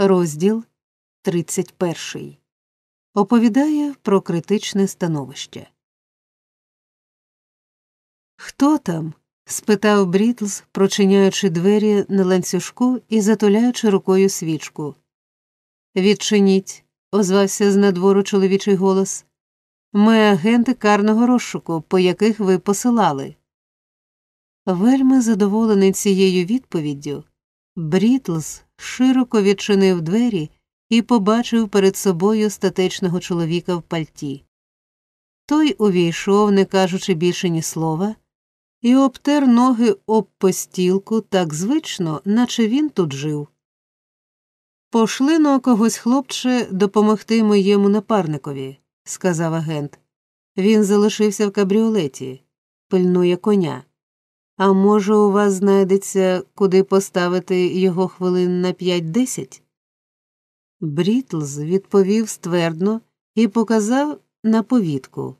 Розділ 31. Оповідає про критичне становище. Хто там? спитав Брітлз, прочиняючи двері на ланцюжку і затуляючи рукою свічку. Відчиніть, озвався з надвору чоловічий голос. Ми агенти карного розшуку, по яких ви посилали. Вельми задоволений цією відповіддю, Брітлз широко відчинив двері і побачив перед собою статечного чоловіка в пальті. Той увійшов, не кажучи більше ні слова, і обтер ноги об постілку так звично, наче він тут жив. Пошли на когось, хлопче, допомогти моєму напарникові, сказав агент. Він залишився в кабріолеті, пильнує коня. А може, у вас знайдеться, куди поставити його хвилин на п'ять-десять? Брітлз відповів ствердно і показав на повітку.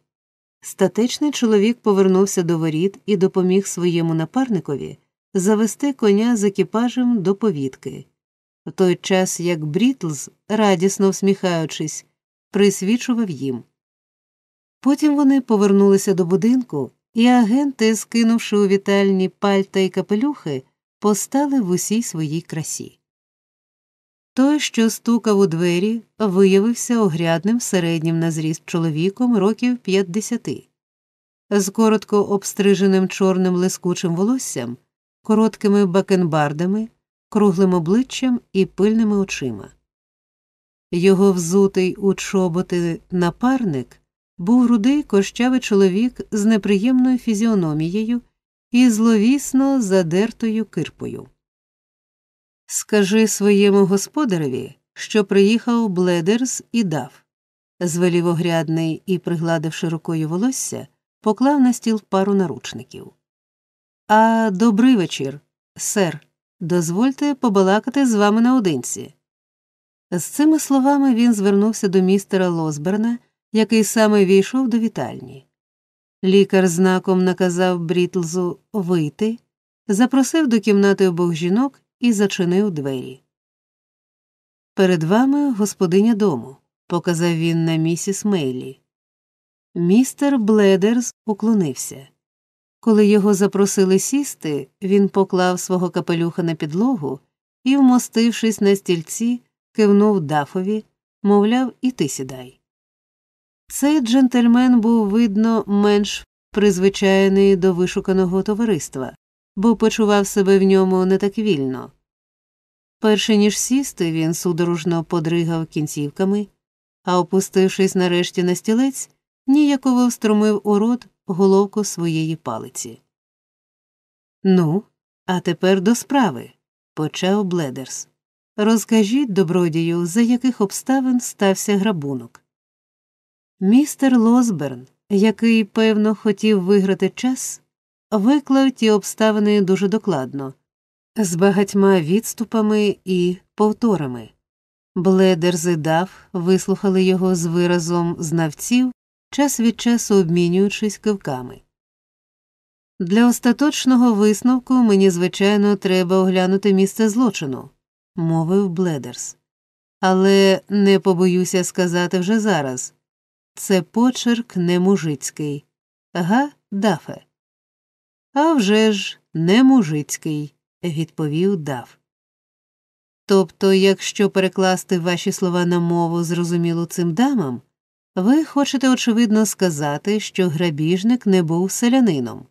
Статечний чоловік повернувся до воріт і допоміг своєму напарникові завести коня з екіпажем до повітки, в той час як Брітлз, радісно всміхаючись, присвічував їм. Потім вони повернулися до будинку і агенти, скинувши у вітальні пальта і капелюхи, постали в усій своїй красі. Той, що стукав у двері, виявився огрядним середнім на зріст чоловіком років п'ятдесяти, з коротко обстриженим чорним лискучим волоссям, короткими бакенбардами, круглим обличчям і пильними очима. Його взутий у чоботи напарник був рудий кощавий чоловік з неприємною фізіономією і зловісно задертою кирпою. Скажи своєму господареві, що приїхав Бледерс і дав. Звелів огрядний і, пригладивши рукою волосся, поклав на стіл пару наручників. А добрий вечір, сер, дозвольте побалакати з вами наодинці. З цими словами він звернувся до містера Лосберна який саме війшов до вітальні. Лікар знаком наказав Брітлзу вийти, запросив до кімнати обох жінок і зачинив двері. Перед вами господиня дому, показав він на місіс Мейлі. Містер Бледерс уклонився. Коли його запросили сісти, він поклав свого капелюха на підлогу і, вмостившись на стільці, кивнув дафові, мовляв, і ти сідай. Цей джентльмен був, видно, менш призвичайний до вишуканого товариства, бо почував себе в ньому не так вільно. Перше ніж сісти, він судорожно подригав кінцівками, а опустившись нарешті на стілець, ніяково встромив у рот головку своєї палиці. Ну, а тепер до справи, почав Бледерс. Розкажіть добродію, за яких обставин стався грабунок. Містер Лосберн, який, певно, хотів виграти час, виклав ті обставини дуже докладно, з багатьма відступами і повторами. Бледер зидав, вислухали його з виразом знавців, час від часу обмінюючись кивками. Для остаточного висновку мені, звичайно, треба оглянути місце злочину, мовив Бледерс. Але не побоюся сказати вже зараз. Це почерк не мужицький. Га, дафе. «А вже ж, не мужицький, відповів Даф. Тобто, якщо перекласти ваші слова на мову, зрозумілу цим дамам, ви хочете, очевидно, сказати, що грабіжник не був селянином,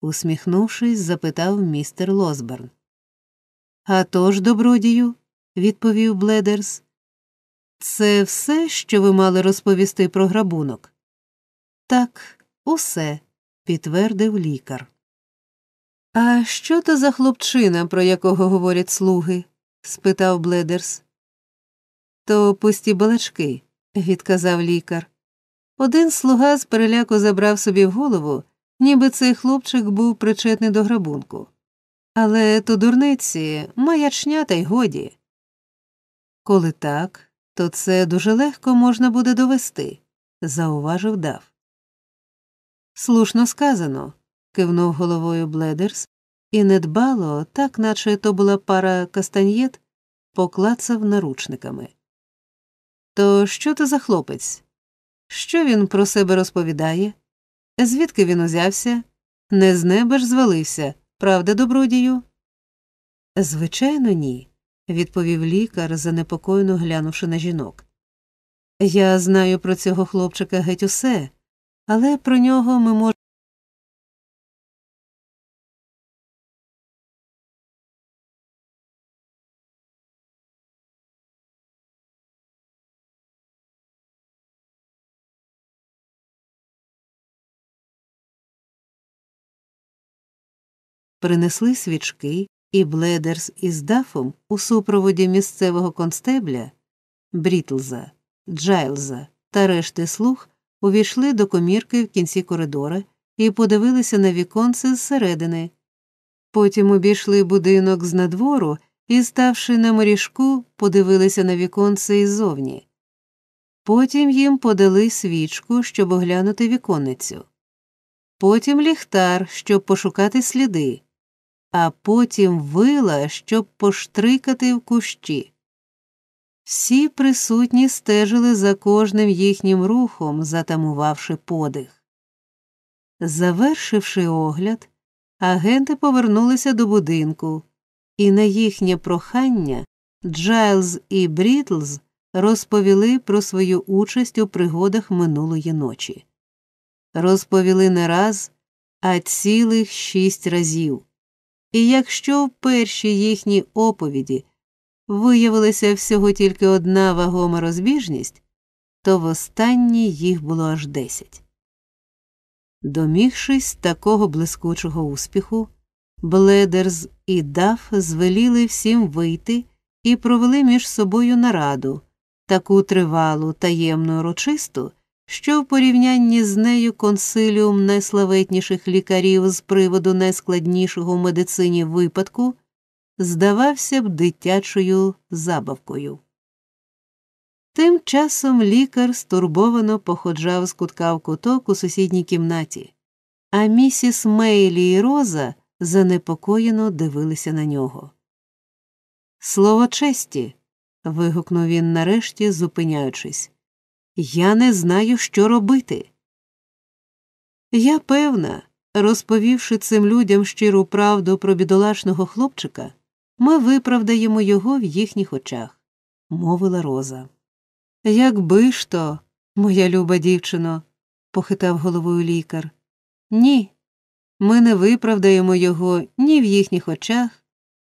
усміхнувшись, запитав містер Лосберн. «А тож, добродію, відповів Бледерс. Це все, що ви мали розповісти про грабунок? Так, усе, підтвердив лікар. А що то за хлопчина, про якого говорять слуги? спитав Бледерс. То пусті балачки, відказав лікар. Один слуга з переляку забрав собі в голову, ніби цей хлопчик був причетний до грабунку. Але то дурниці, маячня та й годі. Коли так, то це дуже легко можна буде довести, зауважив Дав. Слушно сказано, кивнув головою Бледерс, і недбало, так наче то була пара кастаньєт, поклацав наручниками. То що ти за хлопець? Що він про себе розповідає? Звідки він узявся? Не з неба ж звалився, правда, добродію? Звичайно, ні, відповів лікар, занепокоєно глянувши на жінок. Я знаю про цього хлопчика геть усе, але про нього ми можемо. Принесли свічки, і Бледерс із Дафом у супроводі місцевого констебля Брітлза, Джайлза та решти слуг увійшли до комірки в кінці коридора і подивилися на віконце зсередини. Потім обійшли будинок з надвору і, ставши на моріжку, подивилися на віконце іззовні. Потім їм подали свічку, щоб оглянути віконницю. Потім ліхтар, щоб пошукати сліди а потім вила, щоб поштрикати в кущі. Всі присутні стежили за кожним їхнім рухом, затамувавши подих. Завершивши огляд, агенти повернулися до будинку, і на їхнє прохання Джайлз і Брітлз розповіли про свою участь у пригодах минулої ночі. Розповіли не раз, а цілих шість разів. І якщо в першій їхній оповіді виявилася всього тільки одна вагома розбіжність, то в останній їх було аж десять. Домігшись такого блискучого успіху, Бледерз і Даф звеліли всім вийти і провели між собою нараду, таку тривалу, таємну урочисту, що в порівнянні з нею консиліум найславетніших лікарів з приводу найскладнішого в медицині випадку здавався б дитячою забавкою. Тим часом лікар стурбовано походжав з кутка в куток у сусідній кімнаті, а місіс Мейлі і Роза занепокоєно дивилися на нього. Слово честі. вигукнув він нарешті, зупиняючись. Я не знаю, що робити. Я певна, розповівши цим людям щиру правду про бідолашного хлопчика, ми виправдаємо його в їхніх очах, мовила Роза. Якби ж то, моя люба дівчино, похитав головою лікар. Ні, ми не виправдаємо його ні в їхніх очах,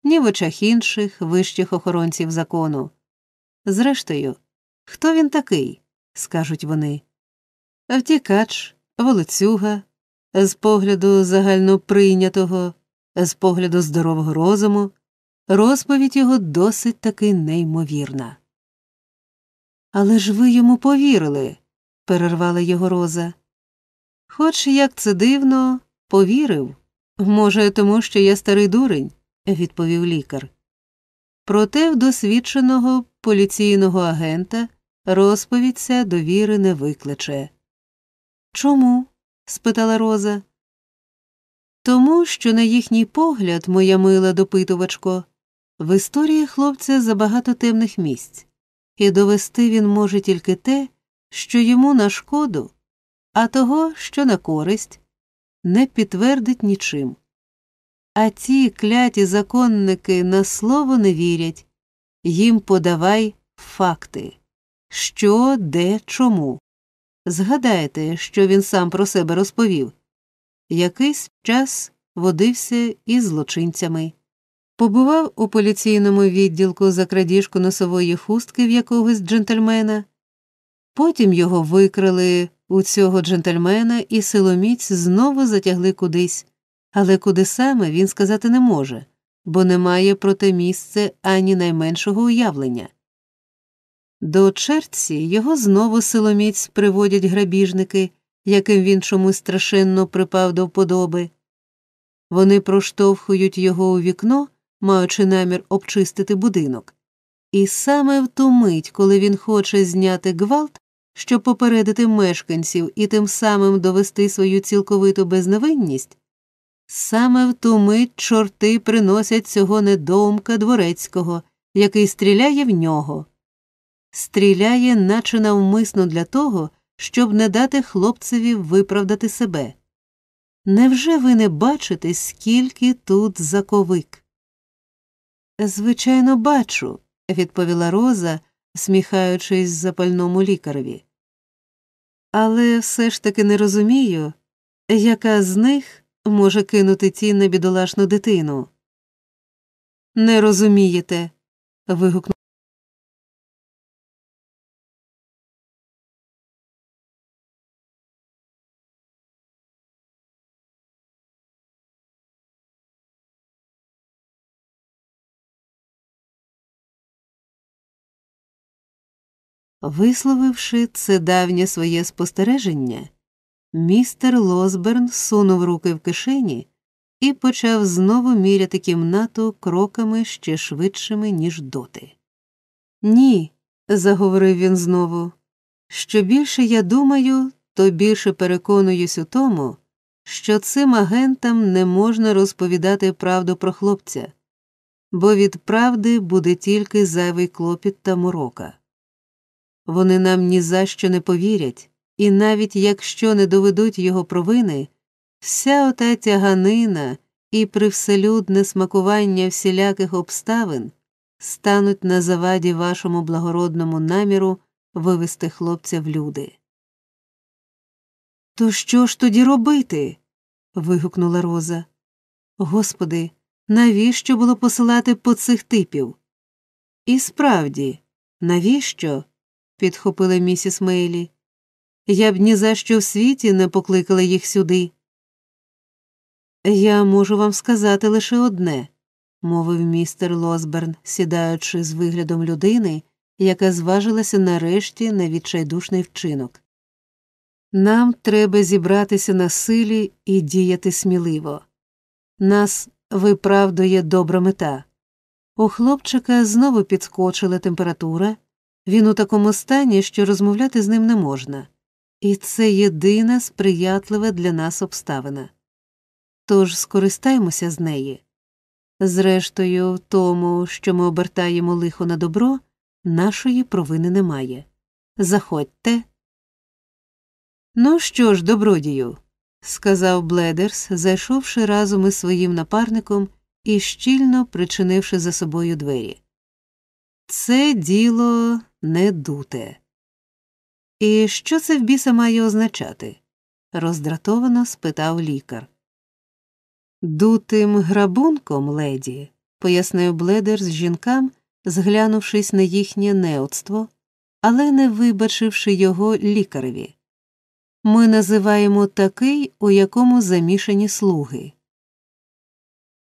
ні в очах інших вищих охоронців закону. Зрештою, хто він такий? Скажуть вони. Втікач, волоцюга, з погляду загальноприйнятого, з погляду здорового розуму, розповідь його досить таки неймовірна. Але ж ви йому повірили, перервала його роза. Хоч як це дивно, повірив. Може, тому що я старий дурень, відповів лікар. Проте в досвідченого поліційного агента Розповідь ця довіри не викличе. Чому? спитала Роза. Тому що, на їхній погляд, моя мила допитувачко, в історії хлопця забагато темних місць, і довести він може тільки те, що йому на шкоду, а того, що на користь, не підтвердить нічим. А ті кляті законники на слово не вірять, їм подавай факти що, де, чому. Згадайте, що він сам про себе розповів. Якийсь час водився із злочинцями, побував у поліційному відділку за крадіжку носової хустки в якогось джентльмена, потім його викрали у цього джентльмена і силоміць знову затягли кудись, але куди саме він сказати не може, бо не має про те місце ані найменшого уявлення. До черці його знову силоміць приводять грабіжники, яким він чомусь страшенно припав до вподоби. Вони проштовхують його у вікно, маючи намір обчистити будинок. І саме в ту мить, коли він хоче зняти гвалт, щоб попередити мешканців і тим самим довести свою цілковиту безневинність, саме в ту мить чорти приносять цього недоумка дворецького який стріляє в нього. Стріляє, наче навмисно для того, щоб не дати хлопцеві виправдати себе. Невже ви не бачите, скільки тут заковик? Звичайно, бачу, відповіла Роза, всміхаючись запальному лікареві. Але все ж таки не розумію, яка з них може кинути ті на бідолашну дитину. Не розумієте. вигукнув. Висловивши це давнє своє спостереження, містер Лосберн сунув руки в кишені і почав знову міряти кімнату кроками ще швидшими, ніж доти. Ні, заговорив він знову. Що більше я думаю, то більше переконуюсь у тому, що цим агентам не можна розповідати правду про хлопця, бо від правди буде тільки зайвий клопіт та морока. Вони нам ні за що не повірять, і навіть якщо не доведуть його провини, вся ота тяганина і привселюдне смакування всіляких обставин стануть на заваді вашому благородному наміру вивести хлопця в люди. То що ж тоді робити? вигукнула Роза. Господи, навіщо було посилати по цих типів? І справді, навіщо? Підхопила місіс Мейлі. Я б ні за що в світі не покликала їх сюди. Я можу вам сказати лише одне, мовив містер Лосберн, сідаючи з виглядом людини, яка зважилася нарешті на відчайдушний вчинок. Нам треба зібратися на силі і діяти сміливо. Нас виправдує добра мета. У хлопчика знову підскочила температура, він у такому стані, що розмовляти з ним не можна, і це єдина сприятлива для нас обставина. Тож скористаємося з неї. Зрештою, тому, що ми обертаємо лихо на добро, нашої провини немає. Заходьте. Ну що ж, добродію, сказав Бледерс, зайшовши разом із своїм напарником і щільно причинивши за собою двері. Це діло не дуте. І що це в біса має означати? роздратовано спитав лікар. Дутим грабунком, леді, пояснив Бледер з жінкам, зглянувшись на їхнє неоцтво, але не вибачивши його лікареві. Ми називаємо такий, у якому замішані слуги.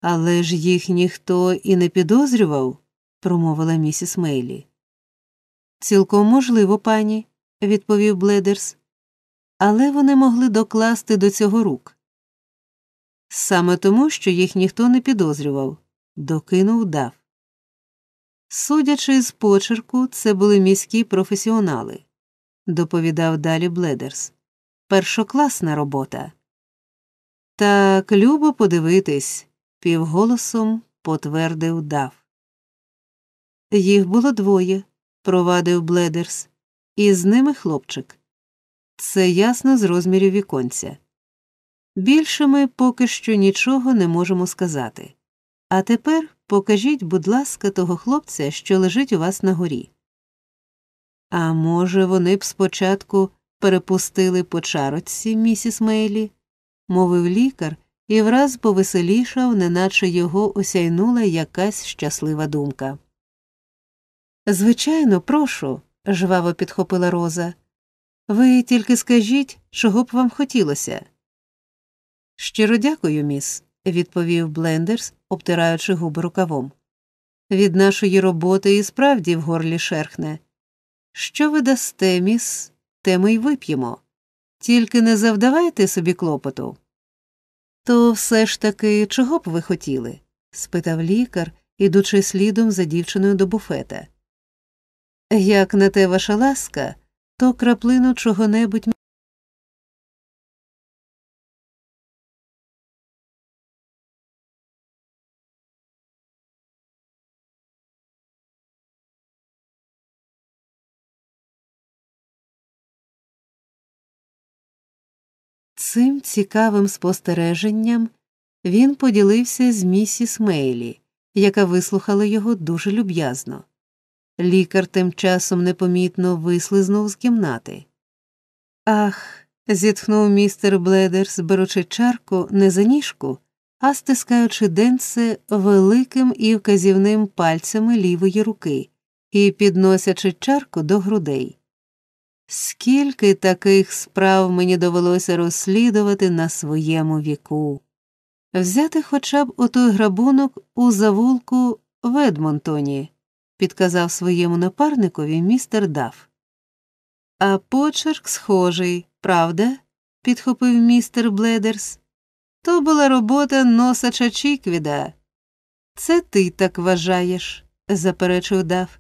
Але ж їх ніхто і не підозрював, промовила місіс Мейлі. Цілком можливо, пані, відповів Бледерс, але вони могли докласти до цього рук. Саме тому, що їх ніхто не підозрював, докинув дав. Судячи з почерку, це були міські професіонали, доповідав далі Бледерс. Першокласна робота. Так любо подивитись, півголосом потвердив дав. Їх було двоє, провадив Бледерс, і з ними хлопчик. Це ясно з розмірів віконця. Більше ми поки що нічого не можемо сказати. А тепер покажіть, будь ласка, того хлопця, що лежить у вас на горі. А може, вони б спочатку перепустили по чарочці, місіс Мейлі, мовив лікар і враз повеселішав, неначе його осяйнула якась щаслива думка. Звичайно, прошу, жваво підхопила Роза. Ви тільки скажіть, чого б вам хотілося. Щиро дякую, міс, відповів Блендерс, обтираючи губи рукавом. Від нашої роботи і справді в горлі шерхне. Що ви дасте, міс, те ми й вип'ємо. Тільки не завдавайте собі клопоту. То все ж таки чого б ви хотіли? спитав лікар, ідучи слідом за дівчиною до буфета. Як на те ваша ласка, то краплину чого небудь. Цим цікавим спостереженням він поділився з місіс Мейлі, яка вислухала його дуже люб'язно. Лікар тим часом непомітно вислизнув з кімнати. Ах, зітхнув містер Бледерс, беручи чарку не за ніжку, а стискаючи денце великим і вказівним пальцями лівої руки і підносячи чарку до грудей. Скільки таких справ мені довелося розслідувати на своєму віку, взяти хоча б отой грабунок у завулку в Едмонтоні, підказав своєму напарникові містер Даф. А почерк схожий, правда? підхопив містер Бледерс. То була робота носача Чіквіда. Це ти так вважаєш, заперечив Даф.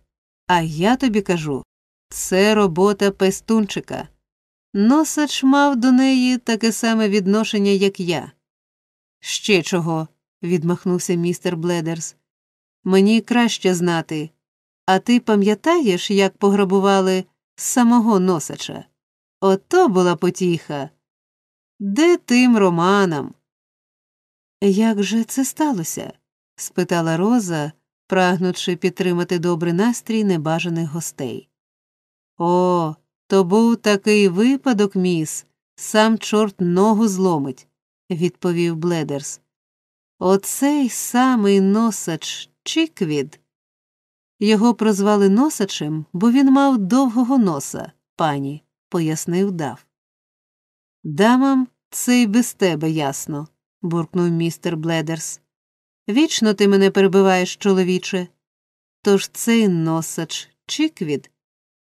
А я тобі кажу це робота пестунчика. Носач мав до неї таке саме відношення, як я. Ще чого, відмахнувся містер Бледерс. Мені краще знати. А ти пам'ятаєш, як пограбували самого носача? Ото була потіха. Де тим романам? Як же це сталося? спитала Роза, прагнучи підтримати добрий настрій небажаних гостей. О, то був такий випадок, міс, сам чорт ногу зломить, відповів Бледерс. Оцей самий носач Чіквід. Його прозвали носачем, бо він мав довгого носа, пані, пояснив Дав. Дамам це й без тебе ясно, буркнув містер Бледерс. Вічно ти мене перебиваєш, чоловіче. Тож цей носач Чіквід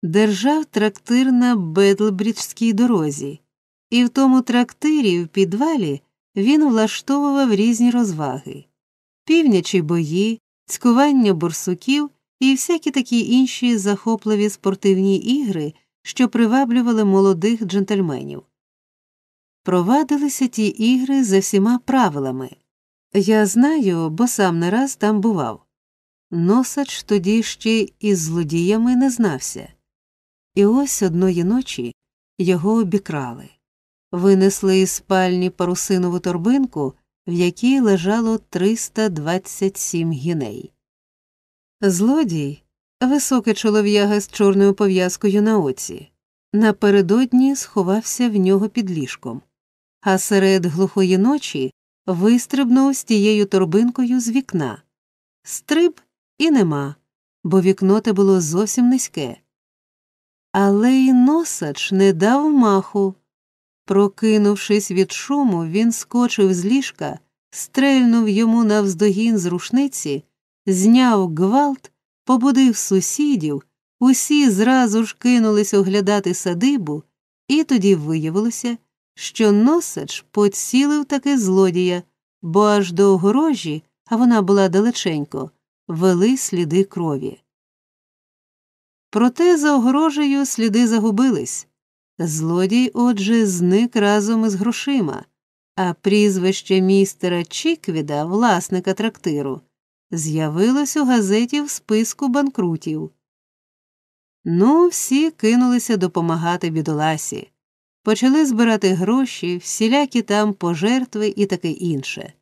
держав трактир на Бедлбріджській дорозі, і в тому трактирі в підвалі він влаштовував різні розваги півнячі бої, цькування борсуків і всякі такі інші захопливі спортивні ігри, що приваблювали молодих джентльменів. Провадилися ті ігри за всіма правилами. Я знаю, бо сам не раз там бував. Носач тоді ще із злодіями не знався. І ось одної ночі його обікрали, винесли із спальні парусинову торбинку, в якій лежало 327 гіней. Злодій, високий чолов'яга з чорною пов'язкою на оці, напередодні сховався в нього під ліжком, а серед глухої ночі вистрибнув з тією торбинкою з вікна. Стриб і нема, бо вікно те було зовсім низьке. Але й носач не дав маху. Прокинувшись від шуму, він скочив з ліжка, стрельнув йому навздогін з рушниці, зняв гвалт, побудив сусідів, усі зразу ж кинулись оглядати садибу, і тоді виявилося, що носач поцілив таки злодія, бо аж до огорожі, а вона була далеченько, вели сліди крові. Проте за огорожею сліди загубились. Злодій, отже, зник разом із грошима, а прізвище містера Чіквіда, власника трактиру, з'явилось у газеті в списку банкрутів. Ну, всі кинулися допомагати бідоласі, почали збирати гроші, всілякі там пожертви і таке інше.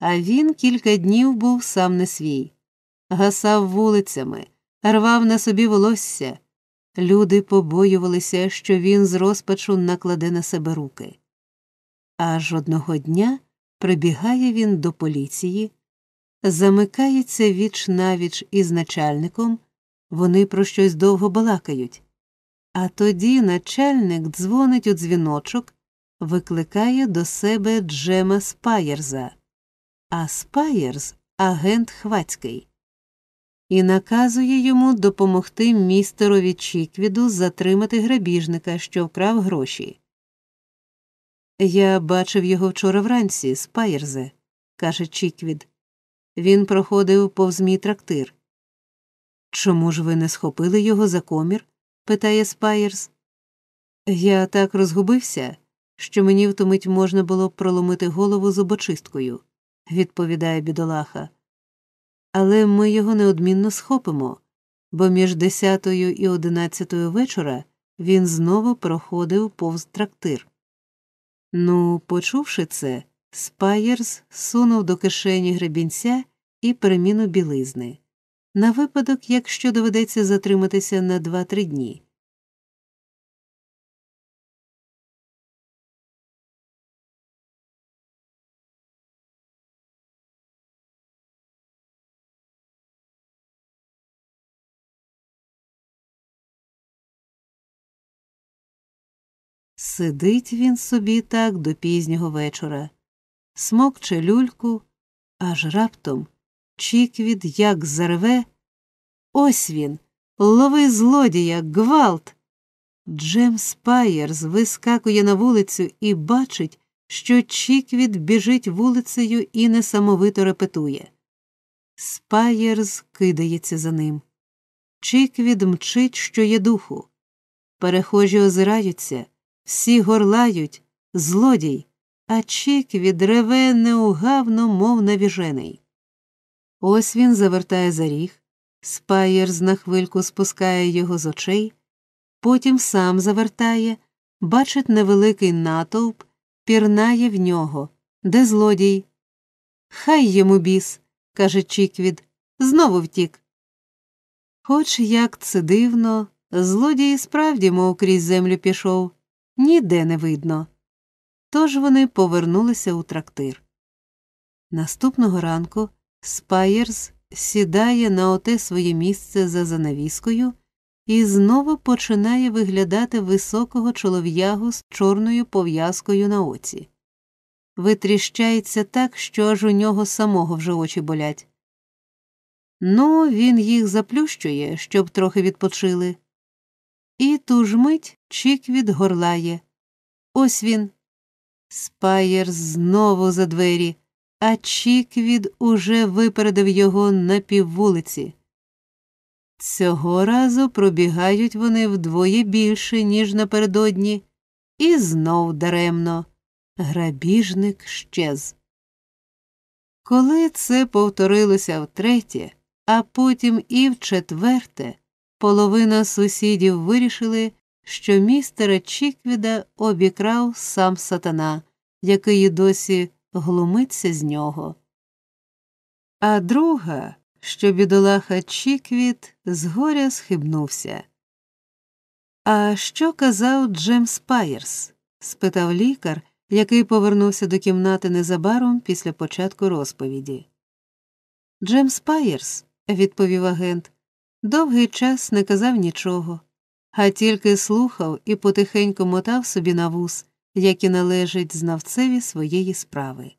А він кілька днів був сам не свій, гасав вулицями рвав на собі волосся. Люди побоювалися, що він з розпачу накладе на себе руки. Аж одного дня прибігає він до поліції, замикається віч навіч із начальником, вони про щось довго балакають. А тоді начальник дзвонить у дзвіночок, викликає до себе Джема Спаєрза, а Спаєрз агент Хвацький і наказує йому допомогти містерові Чіквіду затримати грабіжника, що вкрав гроші. Я бачив його вчора вранці, Спайерзе, каже Чіквід. Він проходив повз мій трактир. Чому ж ви не схопили його за комір? питає Спайерс. Я так розгубився, що мені втомить можна було проломити голову зубочисткою, відповідає бідолаха але ми його неодмінно схопимо, бо між десятою і одинадцятою вечора він знову проходив повз трактир. Ну, почувши це, Спаєрс сунув до кишені гребінця і переміну білизни на випадок, якщо доведеться затриматися на два-три дні. Сидить він собі так до пізнього вечора, смокче люльку, аж раптом Чіквід як зарве. Ось він, лови злодія, гвалт. Джем Спайерс вискакує на вулицю і бачить, що Чіквід біжить вулицею і несамовито репетує. Спаєрс кидається за ним. Чіквід мчить, що є духу. Перехожі озираються, всі горлають, злодій, а Чіквід реве неугавно, мов навіжений. Ось він завертає за ріг, Спаєрс на хвильку спускає його з очей, потім сам завертає, бачить невеликий натовп, пірнає в нього. Де злодій? Хай йому біс, каже Чіквід, знову втік. Хоч як це дивно, злодій справді, мов крізь землю пішов, ніде не видно. Тож вони повернулися у трактир. Наступного ранку Спаєрс сідає на оте своє місце за занавіскою і знову починає виглядати високого чолов'ягу з чорною пов'язкою на оці. Витріщається так, що аж у нього самого вже очі болять. Ну, він їх заплющує, щоб трохи відпочили. І ту ж мить Чіквід горлає. Ось він. Спаєр знову за двері а Чіквід уже випередив його на піввулиці. Цього разу пробігають вони вдвоє більше, ніж напередодні, і знов даремно. Грабіжник щез. Коли це повторилося втретє, а потім і вчетверте, половина сусідів вирішили, що містера Чіквіда обікрав сам сатана, який досі глумиться з нього. А друга, що бідолаха Чіквіт, згоря схибнувся. А що казав Джем Спайерс? спитав лікар, який повернувся до кімнати незабаром після початку розповіді. Джем Спайерс, відповів агент, довгий час не казав нічого, а тільки слухав і потихеньку мотав собі на вус, які належать знавцеві своєї справи.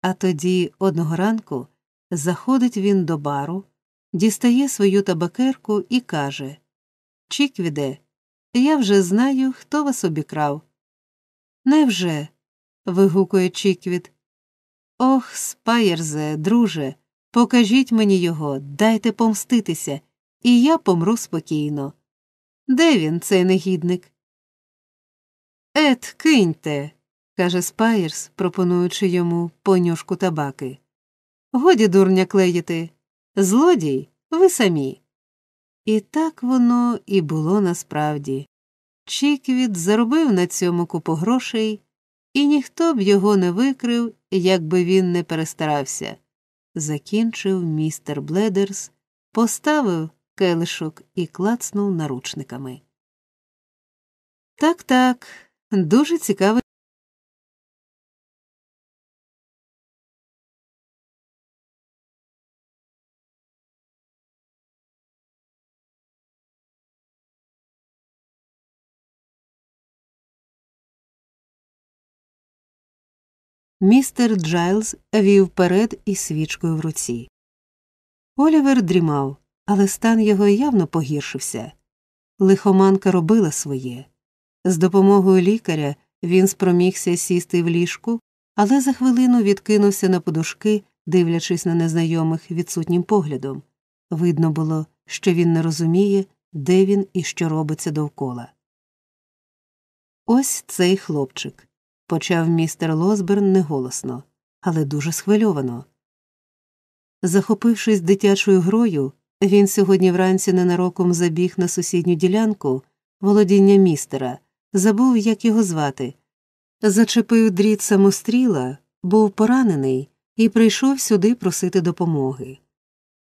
А тоді одного ранку заходить він до бару, дістає свою табакерку і каже Чіквіде, я вже знаю, хто вас обікрав. Невже? вигукує Чіквід. Ох, спаєрзе, друже, покажіть мені його, дайте помститися, і я помру спокійно. Де він, цей негідник? Ет, киньте, каже Спайерс, пропонуючи йому понюшку табаки. Годі дурня клеїти. Злодій, ви самі. І так воно і було насправді. Чіквіт заробив на цьому купу грошей, і ніхто б його не викрив, якби він не перестарався. Закінчив містер Бледерс, поставив келишок і клацнув наручниками. Так, так, Дуже цікавий. Містер Джайлз вів перед із свічкою в руці. Олівер дрімав, але стан його явно погіршився. Лихоманка робила своє. З допомогою лікаря він спромігся сісти в ліжку, але за хвилину відкинувся на подушки, дивлячись на незнайомих відсутнім поглядом. Видно було, що він не розуміє, де він і що робиться довкола. Ось цей хлопчик, почав містер Лосберн неголосно, але дуже схвильовано. Захопившись дитячою грою, він сьогодні вранці ненароком забіг на сусідню ділянку володіння містера забув, як його звати. зачепив дріт самостріла, був поранений і прийшов сюди просити допомоги.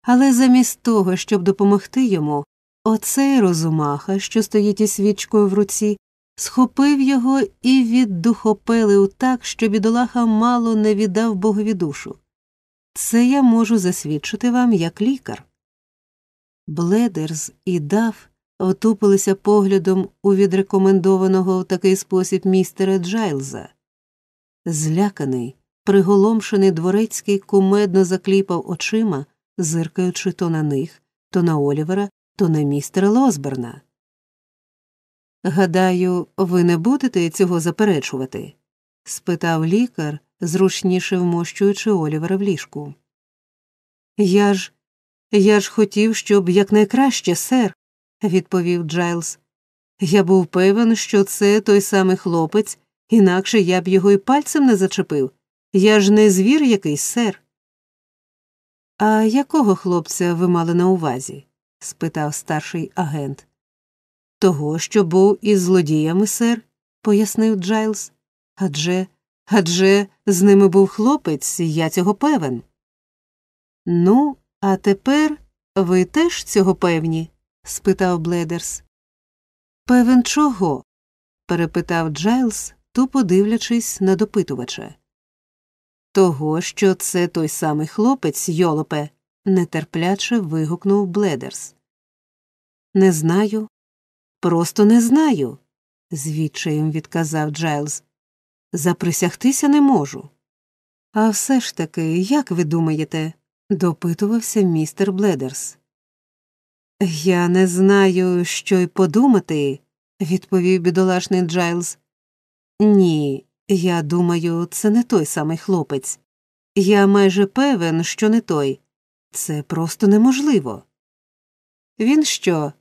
Але замість того, щоб допомогти йому, оцей розумаха, що стоїть із свічкою в руці, схопив його і віддухопелив так, що бідолаха мало не віддав Богові душу. Це я можу засвідчити вам як лікар. Бледерс і Дав отупилися поглядом у відрекомендованого в такий спосіб містера Джайлза. Зляканий, приголомшений дворецький кумедно закліпав очима, зиркаючи то на них, то на Олівера, то на містера Лосберна. Гадаю, ви не будете цього заперечувати? спитав лікар, зручніше вмощуючи Олівера в ліжку. Я ж я ж хотів, щоб якнайкраще, сер, відповів Джайлз. Я був певен, що це той самий хлопець, інакше я б його й пальцем не зачепив. Я ж не звір якийсь, сер. А якого хлопця ви мали на увазі? спитав старший агент. Того, що був із злодіями, сер, пояснив Джайлз. Адже адже з ними був хлопець, я цього певен. Ну, а тепер ви теж цього певні? спитав Бледерс. Певен чого? перепитав Джайлз, тупо дивлячись на допитувача. Того, що це той самий хлопець, йолопе, нетерпляче вигукнув Бледерс. Не знаю, просто не знаю, з відчаєм відказав Джайлз. Заприсягтися не можу. А все ж таки, як ви думаєте? Допитувався містер Бледерс. Я не знаю, що й подумати, відповів бідолашний Джайлз. Ні, я думаю, це не той самий хлопець. Я майже певен, що не той. Це просто неможливо. Він що?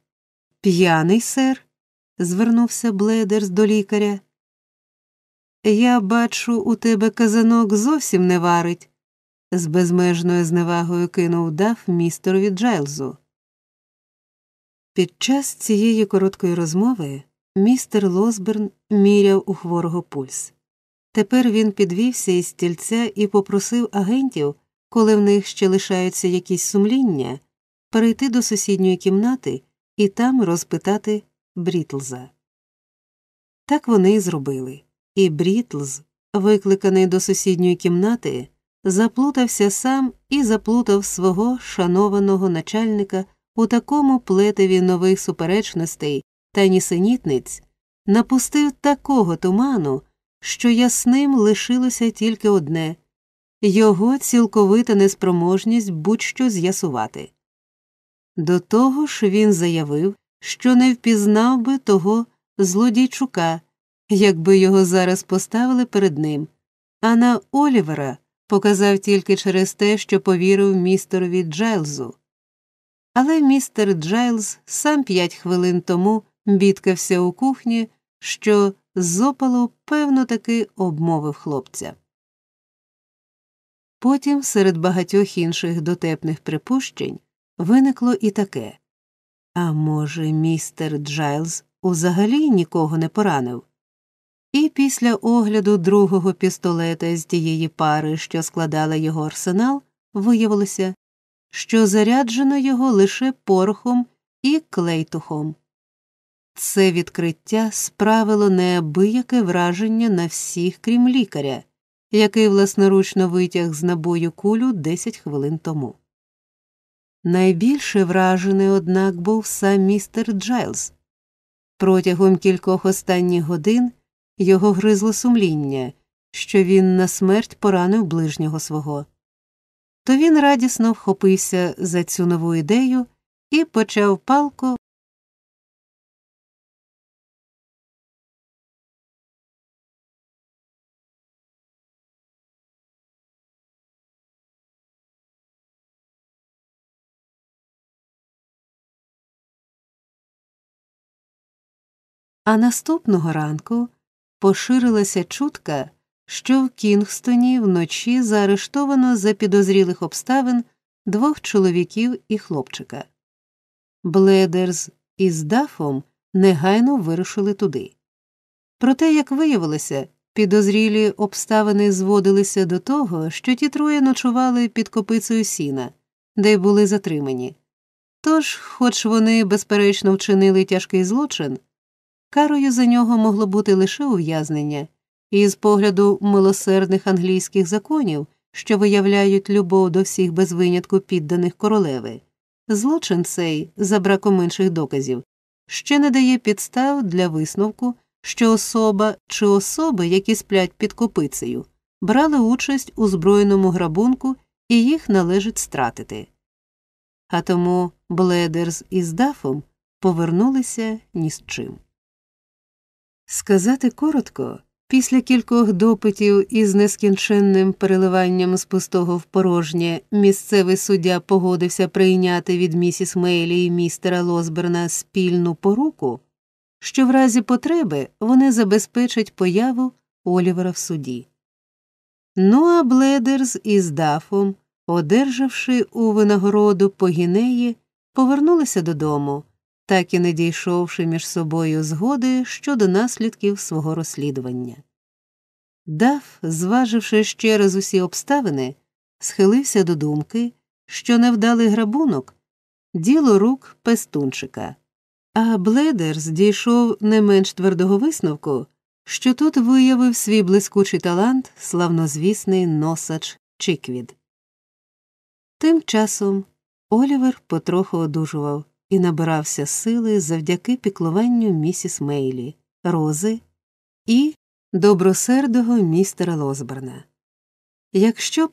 П'яний, сер? звернувся Бледерс до лікаря. Я бачу, у тебе казанок зовсім не варить, з безмежною зневагою кинув дав містерові Джайлзу. Під час цієї короткої розмови містер Лосберн міряв у хворого пульс. Тепер він підвівся із стільця і попросив агентів, коли в них ще лишаються якісь сумління, перейти до сусідньої кімнати і там розпитати Брітлза. Так вони й зробили, і Брітлз, викликаний до сусідньої кімнати, заплутався сам і заплутав свого шанованого начальника у такому плетеві нових суперечностей та нісенітниць, напустив такого туману, що ясним лишилося тільки одне його цілковита неспроможність будь-що з'ясувати. До того ж він заявив, що не впізнав би того злодійчука, якби його зараз поставили перед ним, а на Олівера показав тільки через те, що повірив містерові Джайлзу. Але містер Джайлз сам п'ять хвилин тому бідкався у кухні, що з опалу, певно, таки обмовив хлопця. Потім, серед багатьох інших дотепних припущень, виникло і таке а може, містер Джайлз узагалі нікого не поранив? І після огляду другого пістолета з тієї пари, що складала його арсенал, виявилося, що заряджено його лише порохом і клейтухом. Це відкриття справило неабияке враження на всіх, крім лікаря, який власноручно витяг з набою кулю 10 хвилин тому. Найбільше вражений, однак, був сам містер Джайлз. Протягом кількох останніх годин його гризло сумління, що він на смерть поранив ближнього свого. То він радісно вхопився за цю нову ідею і почав палко А наступного ранку поширилася чутка, що в Кінгстоні вночі заарештовано за підозрілих обставин двох чоловіків і хлопчика. Бледерс із Дафом негайно вирушили туди. Проте, як виявилося, підозрілі обставини зводилися до того, що ті троє ночували під копицею сіна, де й були затримані. Тож, хоч вони, безперечно, вчинили тяжкий злочин, карою за нього могло бути лише ув'язнення, і з погляду милосердних англійських законів, що виявляють любов до всіх без винятку підданих королеви, злочин цей, за браком інших доказів, ще не дає підстав для висновку, що особа чи особи, які сплять під копицею, брали участь у збройному грабунку і їх належить стратити. А тому Бледерс із Дафом повернулися ні з чим. Сказати коротко, після кількох допитів із нескінченним переливанням з пустого в порожнє місцевий суддя погодився прийняти від місіс Мейлі і містера Лосберна спільну поруку, що в разі потреби вони забезпечать появу Олівера в суді. Ну а Бледерс із Дафом, одержавши у винагороду по гінеї, повернулися додому, так і не дійшовши між собою згоди щодо наслідків свого розслідування. Даф, зваживши ще раз усі обставини, схилився до думки, що невдалий грабунок діло рук пестунчика. А Бледерс дійшов не менш твердого висновку, що тут виявив свій блискучий талант славнозвісний носач Чиквід. Тим часом Олівер потроху одужував і набирався сили завдяки піклуванню місіс Мейлі, Рози і добросердого містера Лозберна. Якщо б